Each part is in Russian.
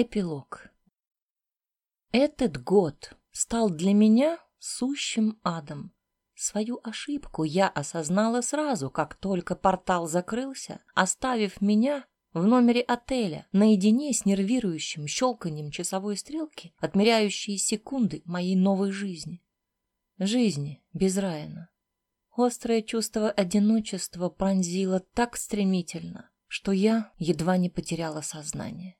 Эпилог. Этот год стал для меня сущим адом. Свою ошибку я осознала сразу, как только портал закрылся, оставив меня в номере отеля наедине с нервирующим щелканием часовой стрелки, отмеряющей секунды моей новой жизни. Жизни без Райана. Острое чувство одиночества пронзило так стремительно, что я едва не потеряла сознание.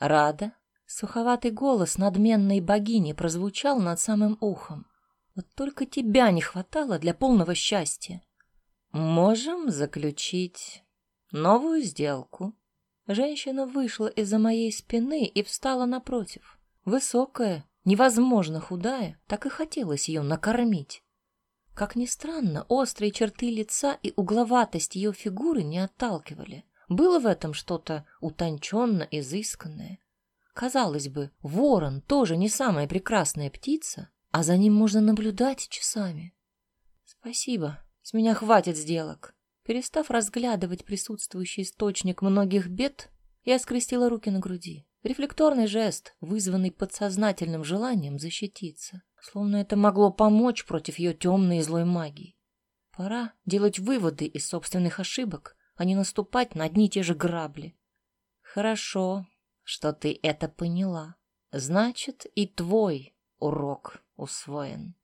Рада? Суховатый голос надменной богини прозвучал над самым ухом. Вот только тебя не хватало для полного счастья. Можем заключить новую сделку. Женщина вышла из-за моей спины и встала напротив. Высокая, невозможно худая, так и хотелось ее накормить. Как ни странно, острые черты лица и угловатость ее фигуры не отталкивали. Было в этом что-то утонченно изысканное. Казалось бы, ворон тоже не самая прекрасная птица, а за ним можно наблюдать часами. Спасибо, с меня хватит сделок. Перестав разглядывать присутствующий источник многих бед, я скрестила руки на груди. Рефлекторный жест, вызванный подсознательным желанием защититься, словно это могло помочь против ее темной и злой магии. Пора делать выводы из собственных ошибок а не наступать на одни и те же грабли. Хорошо, что ты это поняла. Значит, и твой урок усвоен.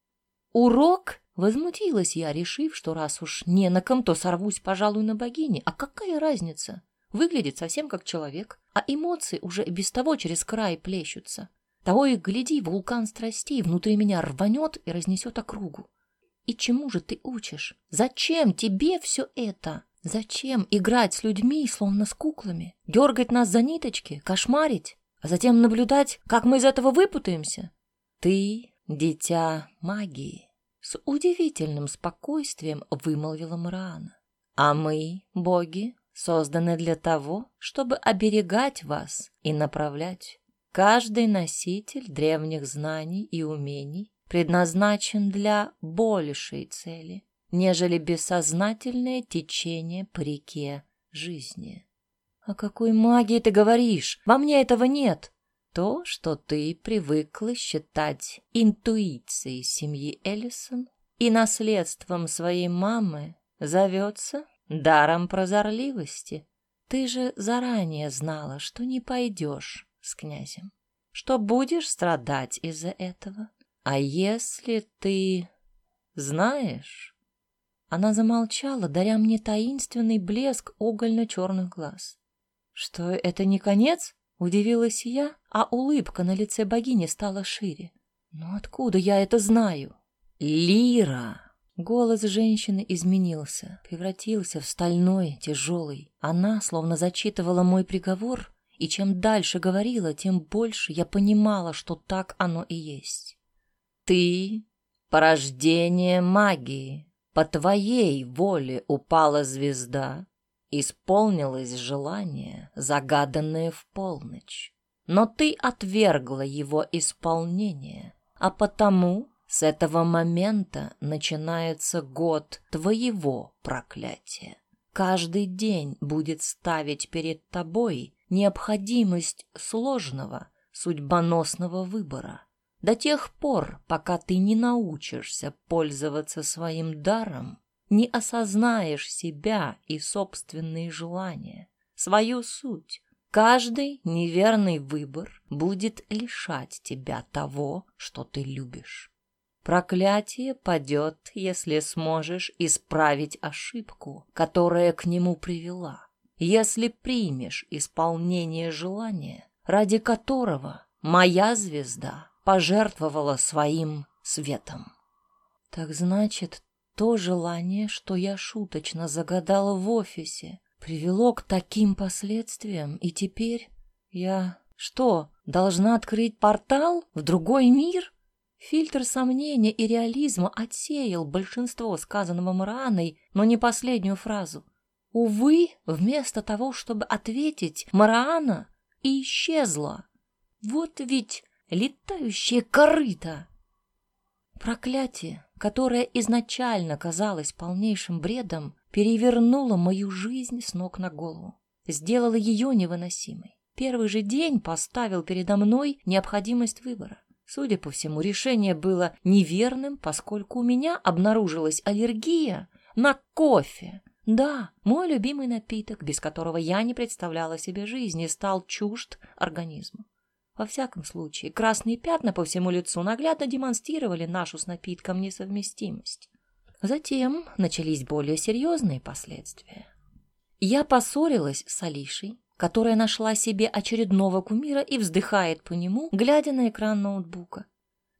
Урок? Возмутилась я, решив, что раз уж не на ком, то сорвусь, пожалуй, на богине. А какая разница? Выглядит совсем как человек, а эмоции уже без того через край плещутся. Того и гляди, вулкан страстей внутри меня рванет и разнесет округу. И чему же ты учишь? Зачем тебе все это? Зачем играть с людьми, словно с куклами? Дергать нас за ниточки, кошмарить, а затем наблюдать, как мы из этого выпутаемся? Ты — дитя магии, — с удивительным спокойствием вымолвила Мараана. А мы, боги, созданы для того, чтобы оберегать вас и направлять. Каждый носитель древних знаний и умений предназначен для большей цели нежели бессознательное течение по реке жизни. «О какой магии ты говоришь? Во мне этого нет!» То, что ты привыкла считать интуицией семьи Эллисон и наследством своей мамы, зовется даром прозорливости. Ты же заранее знала, что не пойдешь с князем, что будешь страдать из-за этого. А если ты знаешь, она замолчала, даря мне таинственный блеск угольно-черных глаз. «Что, это не конец?» — удивилась я, а улыбка на лице богини стала шире. «Но откуда я это знаю?» «Лира!» Голос женщины изменился, превратился в стальной, тяжелый. Она словно зачитывала мой приговор, и чем дальше говорила, тем больше я понимала, что так оно и есть. «Ты — порождение магии, по твоей воле упала звезда, исполнилось желание, загаданное в полночь. Но ты отвергла его исполнение, а потому с этого момента начинается год твоего проклятия. Каждый день будет ставить перед тобой необходимость сложного, судьбоносного выбора до тех пор, пока ты не научишься пользоваться своим даром, не осознаешь себя и собственные желания, свою суть. Каждый неверный выбор будет лишать тебя того, что ты любишь. Проклятие падет, если сможешь исправить ошибку, которая к нему привела, если примешь исполнение желания, ради которого моя звезда пожертвовала своим светом. Так значит, то желание, что я шуточно загадала в офисе, привело к таким последствиям, и теперь я что, должна открыть портал в другой мир? Фильтр сомнения и реализма отсеял большинство сказанного Мараной, но не последнюю фразу. Увы, вместо того, чтобы ответить, Мараана и исчезла. Вот ведь летающее корыто. Проклятие, которое изначально казалось полнейшим бредом, перевернуло мою жизнь с ног на голову, сделало ее невыносимой. первый же день поставил передо мной необходимость выбора. Судя по всему, решение было неверным, поскольку у меня обнаружилась аллергия на кофе. Да, мой любимый напиток, без которого я не представляла себе жизни, стал чужд организму. Во всяком случае, красные пятна по всему лицу наглядно демонстрировали нашу с напитком несовместимость. Затем начались более серьезные последствия. Я поссорилась с Алишей, которая нашла себе очередного кумира и вздыхает по нему, глядя на экран ноутбука.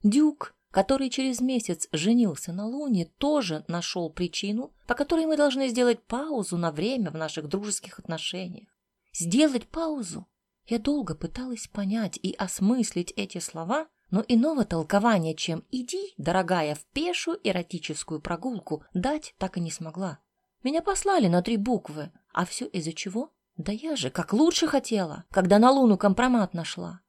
Дюк, который через месяц женился на Луне, тоже нашел причину, по которой мы должны сделать паузу на время в наших дружеских отношениях. Сделать паузу? Я долго пыталась понять и осмыслить эти слова, но иного толкования, чем «иди, дорогая, в пешую эротическую прогулку» дать так и не смогла. Меня послали на три буквы, а все из-за чего? Да я же как лучше хотела, когда на Луну компромат нашла.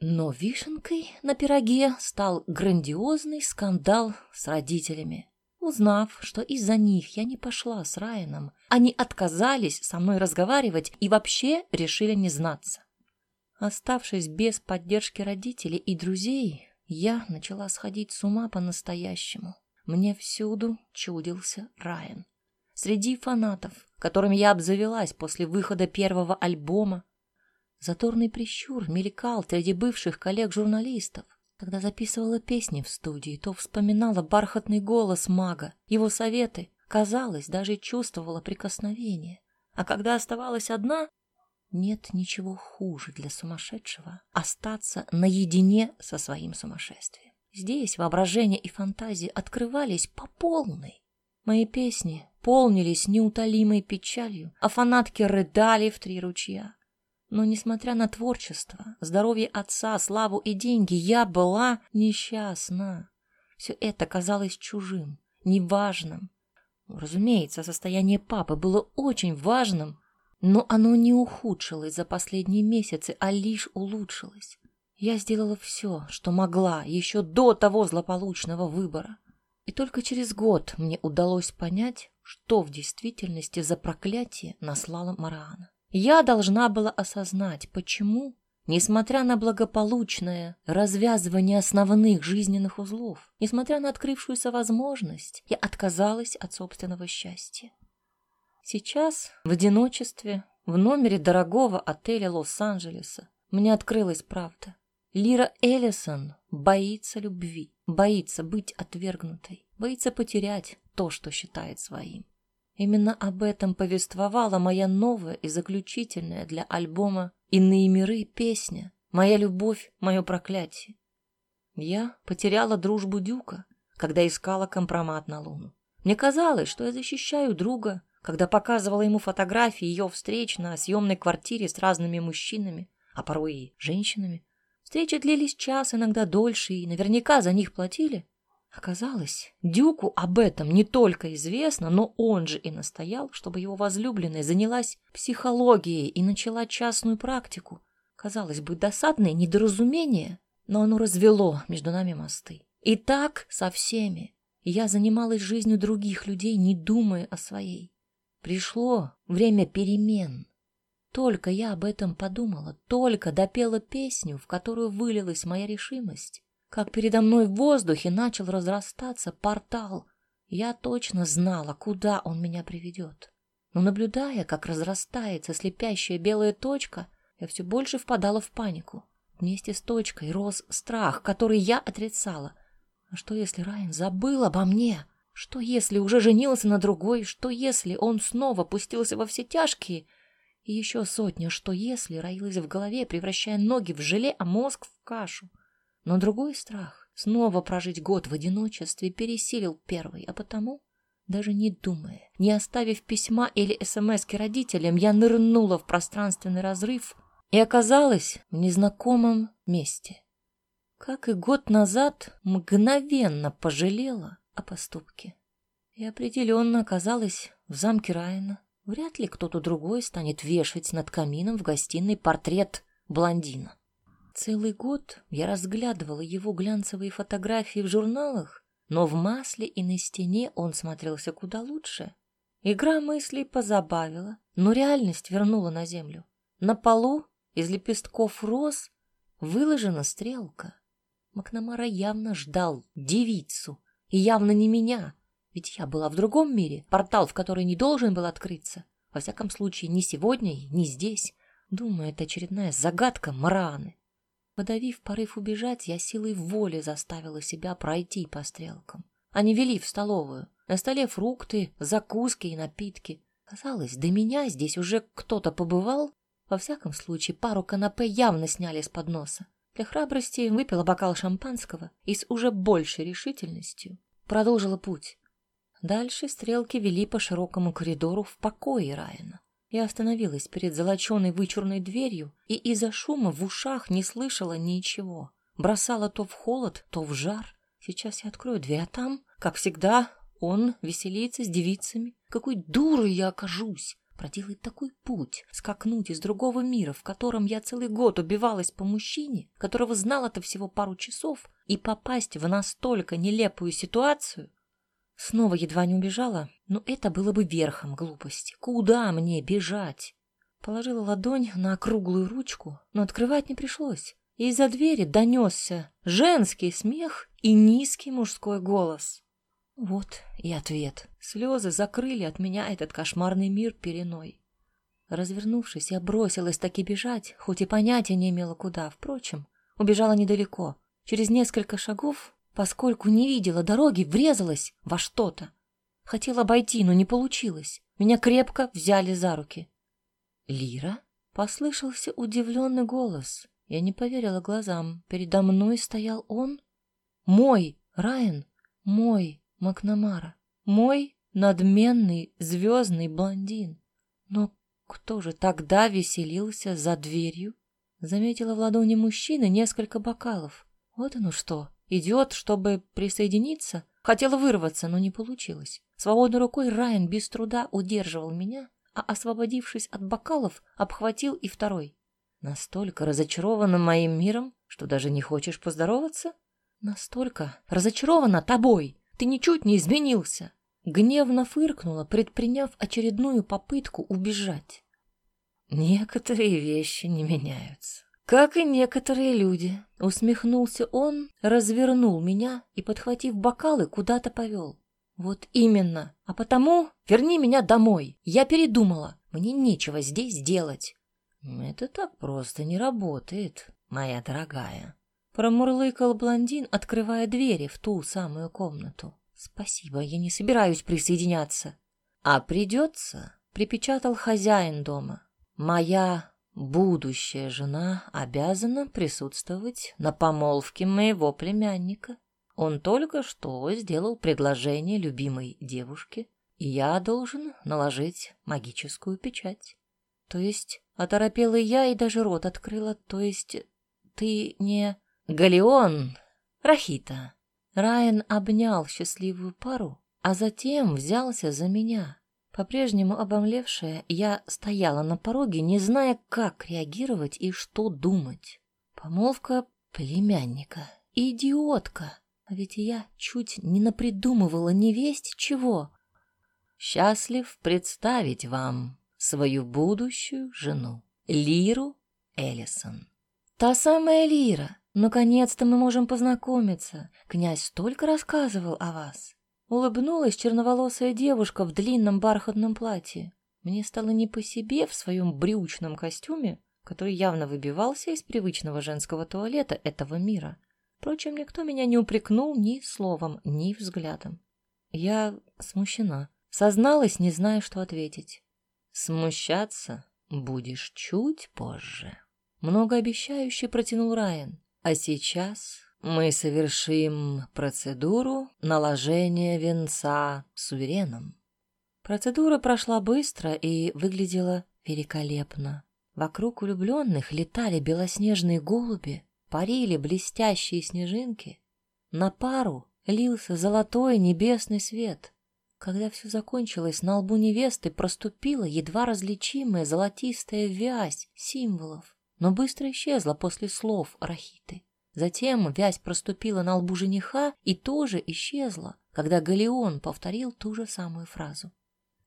Но вишенкой на пироге стал грандиозный скандал с родителями. Узнав, что из-за них я не пошла с Райаном, они отказались со мной разговаривать и вообще решили не знаться. Оставшись без поддержки родителей и друзей, я начала сходить с ума по-настоящему. Мне всюду чудился Райан. Среди фанатов, которым я обзавелась после выхода первого альбома. Заторный прищур мелькал среди бывших коллег-журналистов. Когда записывала песни в студии, то вспоминала бархатный голос мага, его советы, казалось, даже чувствовала прикосновение. А когда оставалась одна, нет ничего хуже для сумасшедшего остаться наедине со своим сумасшествием. Здесь воображение и фантазии открывались по полной. Мои песни полнились неутолимой печалью, а фанатки рыдали в три ручья. Но, несмотря на творчество, здоровье отца, славу и деньги, я была несчастна. Все это казалось чужим, неважным. Разумеется, состояние папы было очень важным, но оно не ухудшилось за последние месяцы, а лишь улучшилось. Я сделала все, что могла, еще до того злополучного выбора. И только через год мне удалось понять, что в действительности за проклятие наслала Мараана. Я должна была осознать, почему, несмотря на благополучное развязывание основных жизненных узлов, несмотря на открывшуюся возможность, я отказалась от собственного счастья. Сейчас, в одиночестве, в номере дорогого отеля Лос-Анджелеса, мне открылась правда. Лира Эллисон боится любви, боится быть отвергнутой, боится потерять то, что считает своим. Именно об этом повествовала моя новая и заключительная для альбома «Иные миры» песня «Моя любовь, мое проклятие». Я потеряла дружбу Дюка, когда искала компромат на Луну. Мне казалось, что я защищаю друга, когда показывала ему фотографии ее встреч на съемной квартире с разными мужчинами, а порой и женщинами. Встречи длились час, иногда дольше, и наверняка за них платили. Оказалось, Дюку об этом не только известно, но он же и настоял, чтобы его возлюбленная занялась психологией и начала частную практику. Казалось бы, досадное недоразумение, но оно развело между нами мосты. И так со всеми. Я занималась жизнью других людей, не думая о своей. Пришло время перемен. Только я об этом подумала, только допела песню, в которую вылилась моя решимость, как передо мной в воздухе начал разрастаться портал. Я точно знала, куда он меня приведет. Но наблюдая, как разрастается слепящая белая точка, я все больше впадала в панику. Вместе с точкой рос страх, который я отрицала. А что, если Райан забыл обо мне? Что, если уже женился на другой? Что, если он снова пустился во все тяжкие? И еще сотня «что если» роилась в голове, превращая ноги в желе, а мозг в кашу. Но другой страх, снова прожить год в одиночестве, пересилил первый, а потому, даже не думая, не оставив письма или СМСки родителям, я нырнула в пространственный разрыв и оказалась в незнакомом месте. Как и год назад, мгновенно пожалела о поступке. И определенно оказалась в замке Райана, Вряд ли кто-то другой станет вешать над камином в гостиной портрет блондина. Целый год я разглядывала его глянцевые фотографии в журналах, но в масле и на стене он смотрелся куда лучше. Игра мыслей позабавила, но реальность вернула на землю. На полу из лепестков роз выложена стрелка. Макнамара явно ждал девицу, и явно не меня, ведь я была в другом мире, портал в который не должен был открыться. Во всяком случае, не сегодня и не здесь. Думаю, это очередная загадка Мараны. Подавив порыв убежать, я силой воли заставила себя пройти по стрелкам. Они вели в столовую. На столе фрукты, закуски и напитки. Казалось, до меня здесь уже кто-то побывал. Во всяком случае, пару канапе явно сняли с подноса. Для храбрости выпила бокал шампанского и с уже большей решительностью продолжила путь. Дальше стрелки вели по широкому коридору в покое Райана. Я остановилась перед золоченой вычурной дверью и из-за шума в ушах не слышала ничего. Бросала то в холод, то в жар. Сейчас я открою дверь, а там, как всегда, он веселится с девицами. Какой дурой я окажусь! Проделать такой путь, скакнуть из другого мира, в котором я целый год убивалась по мужчине, которого знала-то всего пару часов, и попасть в настолько нелепую ситуацию, Снова едва не убежала, но это было бы верхом глупости. Куда мне бежать? Положила ладонь на круглую ручку, но открывать не пришлось. Из-за двери донесся женский смех и низкий мужской голос. Вот и ответ. Слезы закрыли от меня этот кошмарный мир переной. Развернувшись, я бросилась таки бежать, хоть и понятия не имела куда. Впрочем, убежала недалеко. Через несколько шагов Поскольку не видела дороги, врезалась во что-то. Хотела обойти, но не получилось. Меня крепко взяли за руки. «Лира?» — послышался удивленный голос. Я не поверила глазам. Передо мной стоял он. Мой Райан, мой Макнамара, мой надменный звездный блондин. Но кто же тогда веселился за дверью? Заметила в ладони мужчины несколько бокалов. Вот оно что. Идет, чтобы присоединиться. Хотела вырваться, но не получилось. Свободной рукой Райан без труда удерживал меня, а, освободившись от бокалов, обхватил и второй. Настолько разочарована моим миром, что даже не хочешь поздороваться? Настолько разочарована тобой. Ты ничуть не изменился. Гневно фыркнула, предприняв очередную попытку убежать. Некоторые вещи не меняются. Как и некоторые люди, усмехнулся он, развернул меня и, подхватив бокалы, куда-то повел. Вот именно. А потому верни меня домой. Я передумала. Мне нечего здесь делать. Это так просто не работает, моя дорогая. Промурлыкал блондин, открывая двери в ту самую комнату. Спасибо, я не собираюсь присоединяться. А придется, припечатал хозяин дома. Моя будущая жена обязана присутствовать на помолвке моего племянника. Он только что сделал предложение любимой девушке, и я должен наложить магическую печать. То есть оторопела я и даже рот открыла, то есть ты не... Галеон, Рахита. Райан обнял счастливую пару, а затем взялся за меня. По-прежнему обомлевшая, я стояла на пороге, не зная, как реагировать и что думать. Помолвка племянника. Идиотка! А ведь я чуть не напридумывала невесть чего. Счастлив представить вам свою будущую жену, Лиру Эллисон. Та самая Лира. Наконец-то мы можем познакомиться. Князь столько рассказывал о вас. Улыбнулась черноволосая девушка в длинном бархатном платье. Мне стало не по себе в своем брючном костюме, который явно выбивался из привычного женского туалета этого мира. Впрочем, никто меня не упрекнул ни словом, ни взглядом. Я смущена. Созналась, не зная, что ответить. Смущаться будешь чуть позже. Многообещающе протянул Райан. А сейчас мы совершим процедуру наложения венца сувереном. Процедура прошла быстро и выглядела великолепно. Вокруг влюбленных летали белоснежные голуби, парили блестящие снежинки. На пару лился золотой небесный свет. Когда все закончилось, на лбу невесты проступила едва различимая золотистая вязь символов, но быстро исчезла после слов Рахиты. Затем вязь проступила на лбу жениха и тоже исчезла, когда Галеон повторил ту же самую фразу.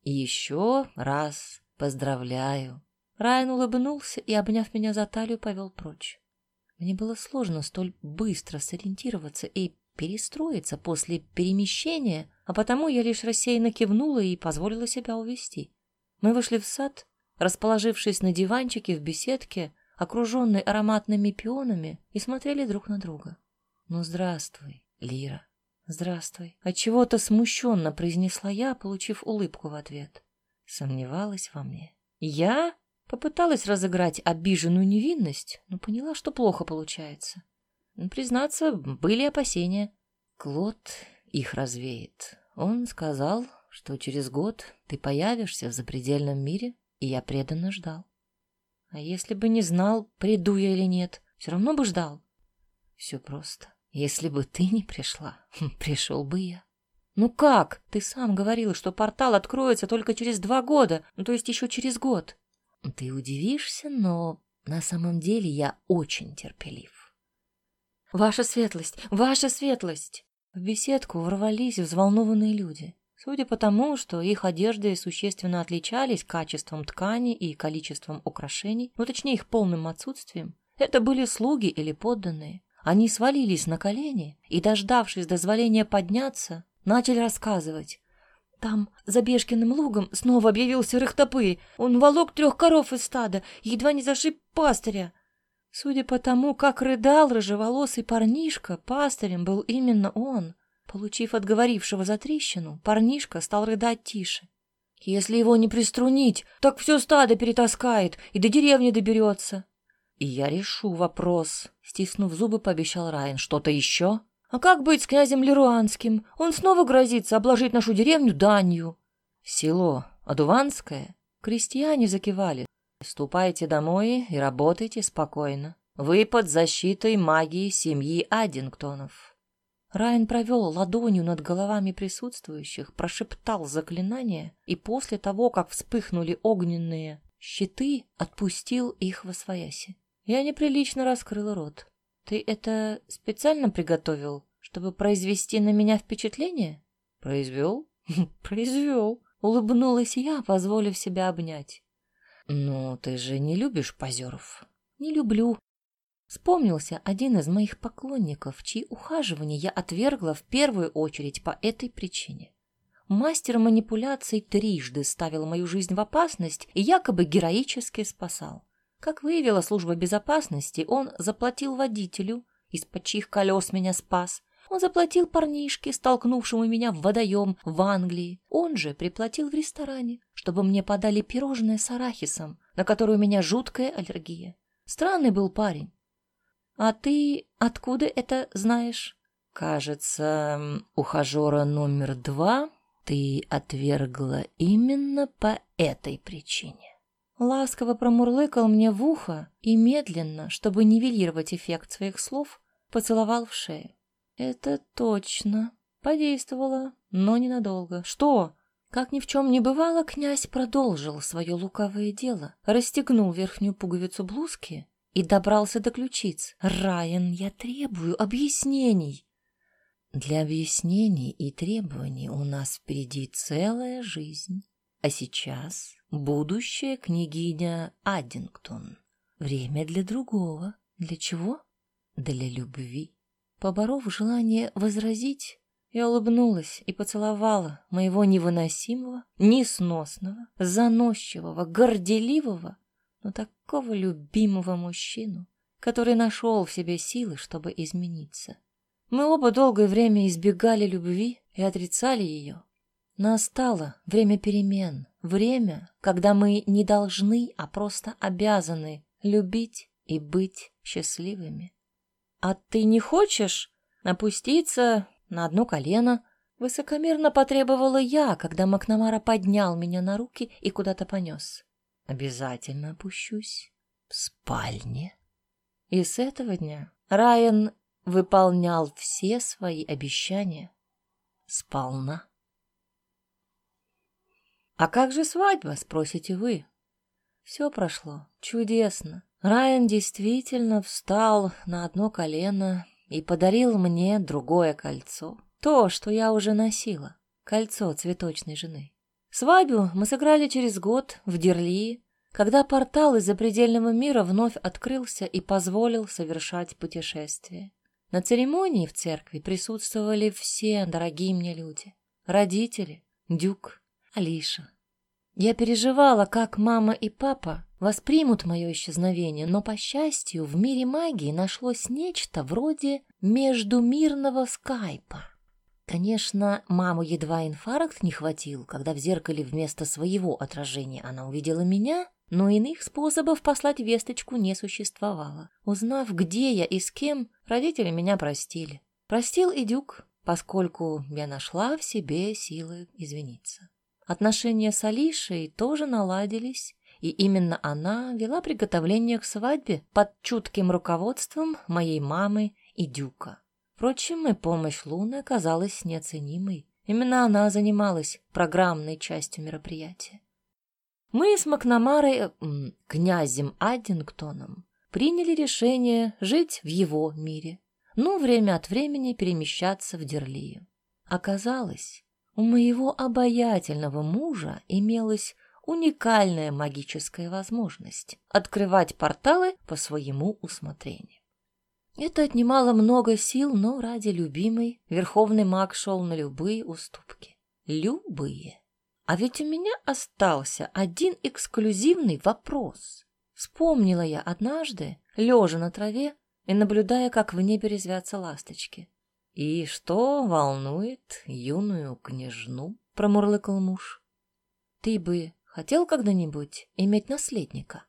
«Еще раз поздравляю, Райан улыбнулся и, обняв меня за талию, повел прочь. Мне было сложно столь быстро сориентироваться и перестроиться после перемещения, а потому я лишь рассеянно кивнула и позволила себя увести. Мы вышли в сад, расположившись на диванчике в беседке, окруженной ароматными пионами, и смотрели друг на друга. «Ну, здравствуй, Лира». «Здравствуй». Отчего-то смущенно произнесла я, получив улыбку в ответ. Сомневалась во мне. «Я?» Попыталась разыграть обиженную невинность, но поняла, что плохо получается. Признаться, были опасения. Клод их развеет. Он сказал, что через год ты появишься в запредельном мире, и я преданно ждал. А если бы не знал, приду я или нет, все равно бы ждал. Все просто. Если бы ты не пришла, пришел бы я. Ну как? Ты сам говорил, что портал откроется только через два года, ну то есть еще через год. Ты удивишься, но на самом деле я очень терпелив. Ваша светлость, ваша светлость! В беседку ворвались взволнованные люди. Судя по тому, что их одежды существенно отличались качеством ткани и количеством украшений, ну точнее их полным отсутствием, это были слуги или подданные. Они свалились на колени и, дождавшись дозволения подняться, начали рассказывать, там, за Бешкиным лугом, снова объявился рыхтопырь. Он волок трех коров из стада, едва не зашиб пастыря. Судя по тому, как рыдал рыжеволосый парнишка, пастырем был именно он. Получив от говорившего за трещину, парнишка стал рыдать тише. Если его не приструнить, так все стадо перетаскает и до деревни доберется. И я решу вопрос, стиснув зубы, пообещал Райан. Что-то еще? А как быть с князем Леруанским? Он снова грозится обложить нашу деревню данью. Село Адуванское? Крестьяне закивали. Ступайте домой и работайте спокойно. Вы под защитой магии семьи Аддингтонов. Райан провел ладонью над головами присутствующих, прошептал заклинание и после того, как вспыхнули огненные щиты, отпустил их во свояси. Я неприлично раскрыла рот. Ты это специально приготовил, чтобы произвести на меня впечатление? Произвел? Произвел. Улыбнулась я, позволив себя обнять. Ну, ты же не любишь позеров? Не люблю. Вспомнился один из моих поклонников, чьи ухаживания я отвергла в первую очередь по этой причине. Мастер манипуляций трижды ставил мою жизнь в опасность и якобы героически спасал. Как выявила служба безопасности, он заплатил водителю, из-под чьих колес меня спас. Он заплатил парнишке, столкнувшему меня в водоем в Англии. Он же приплатил в ресторане, чтобы мне подали пирожное с арахисом, на которое у меня жуткая аллергия. Странный был парень. А ты откуда это знаешь? Кажется, ухажера номер два ты отвергла именно по этой причине. Ласково промурлыкал мне в ухо и медленно, чтобы нивелировать эффект своих слов, поцеловал в шею. Это точно. Подействовало, но ненадолго. Что? Как ни в чем не бывало, князь продолжил свое лукавое дело, расстегнул верхнюю пуговицу блузки и добрался до ключиц. «Райан, я требую объяснений!» «Для объяснений и требований у нас впереди целая жизнь. А сейчас будущая княгиня Аддингтон. Время для другого. Для чего? Для любви. Поборов желание возразить, я улыбнулась и поцеловала моего невыносимого, несносного, заносчивого, горделивого, но такого любимого мужчину, который нашел в себе силы, чтобы измениться. Мы оба долгое время избегали любви и отрицали ее, Настало время перемен, время, когда мы не должны, а просто обязаны любить и быть счастливыми. А ты не хочешь опуститься на одно колено? Высокомерно потребовала я, когда Макнамара поднял меня на руки и куда-то понес. Обязательно опущусь в спальне. И с этого дня Райан выполнял все свои обещания сполна. «А как же свадьба?» — спросите вы. Все прошло чудесно. Райан действительно встал на одно колено и подарил мне другое кольцо. То, что я уже носила. Кольцо цветочной жены. Свадьбу мы сыграли через год в Дерли. когда портал из запредельного мира вновь открылся и позволил совершать путешествие. На церемонии в церкви присутствовали все дорогие мне люди. Родители, Дюк, Алиша. Я переживала, как мама и папа воспримут мое исчезновение, но, по счастью, в мире магии нашлось нечто вроде междумирного скайпа. Конечно, маму едва инфаркт не хватил, когда в зеркале вместо своего отражения она увидела меня, но иных способов послать весточку не существовало. Узнав, где я и с кем, родители меня простили. Простил и Дюк, поскольку я нашла в себе силы извиниться. Отношения с Алишей тоже наладились, и именно она вела приготовление к свадьбе под чутким руководством моей мамы и Дюка. Впрочем, и помощь Луны оказалась неоценимой. Именно она занималась программной частью мероприятия. Мы с Макнамарой, князем Аддингтоном, приняли решение жить в его мире, но время от времени перемещаться в Дерлию. Оказалось, у моего обаятельного мужа имелась уникальная магическая возможность открывать порталы по своему усмотрению. Это отнимало много сил, но ради любимой верховный маг шел на любые уступки. Любые. А ведь у меня остался один эксклюзивный вопрос. Вспомнила я однажды, лежа на траве и наблюдая, как в небе резвятся ласточки. «И что волнует юную княжну?» — промурлыкал муж. «Ты бы хотел когда-нибудь иметь наследника?»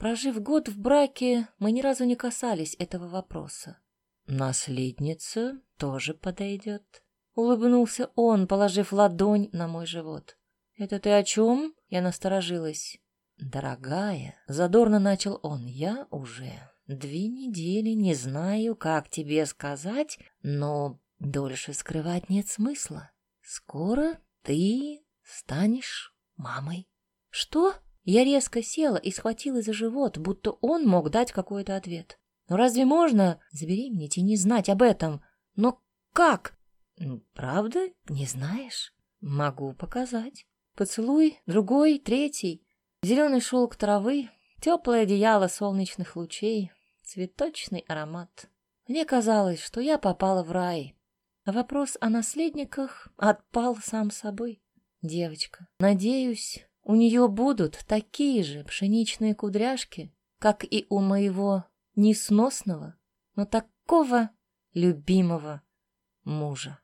Прожив год в браке, мы ни разу не касались этого вопроса. «Наследница тоже подойдет», — улыбнулся он, положив ладонь на мой живот. «Это ты о чем?» — я насторожилась. «Дорогая», — задорно начал он, — «я уже Две недели не знаю, как тебе сказать, но дольше скрывать нет смысла. Скоро ты станешь мамой. Что? Я резко села и схватила за живот, будто он мог дать какой-то ответ. Но разве можно забеременеть и не знать об этом? Но как? Правда, не знаешь? Могу показать. Поцелуй, другой, третий. Зеленый шелк травы, теплое одеяло солнечных лучей, цветочный аромат. Мне казалось, что я попала в рай. А вопрос о наследниках отпал сам собой. Девочка, надеюсь, у нее будут такие же пшеничные кудряшки, как и у моего несносного, но такого любимого мужа.